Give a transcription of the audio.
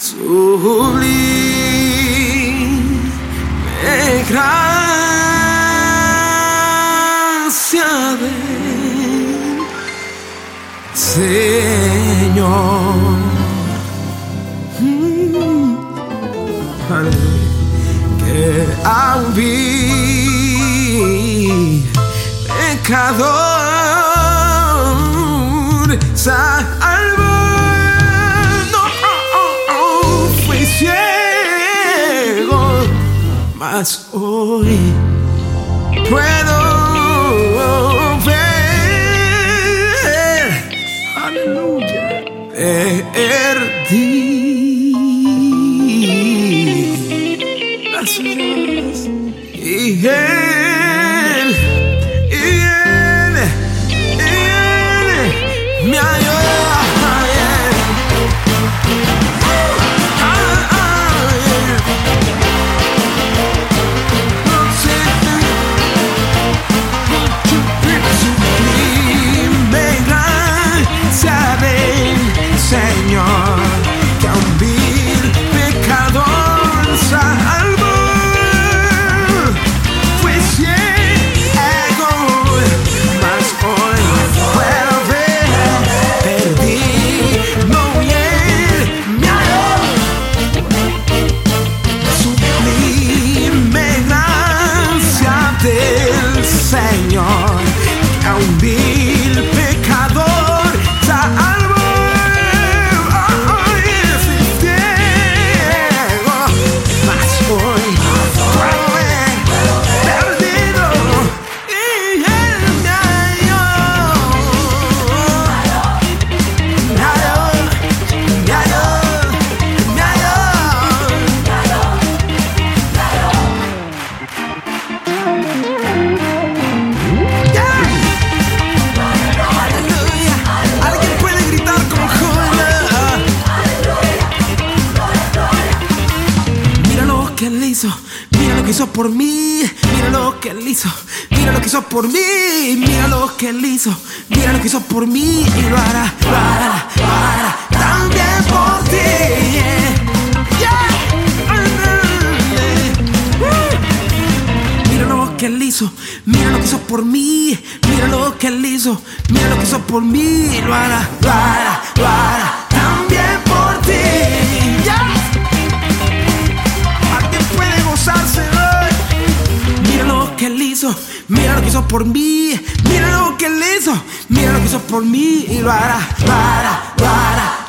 Sublime gracia Señor. Mm. Que al vil pecador mas hoy puedo ver. Aleluya. Perdí. Gracias. Y a hizo, mira lo que hizo por mí, mira lo que él hizo, mira lo que hizo por mí, mira lo que él hizo, mira lo que hizo por mí y lo hará, lo hará, lo hará también por ti. Mira lo que él hizo, mira lo que hizo por mí, mira lo que él hizo, mira lo que hizo por mí, lo hará, lo hará, lo hará mira lo que hizo por mí, mira lo que él hizo, mira lo que hizo por mí y lo hará, hará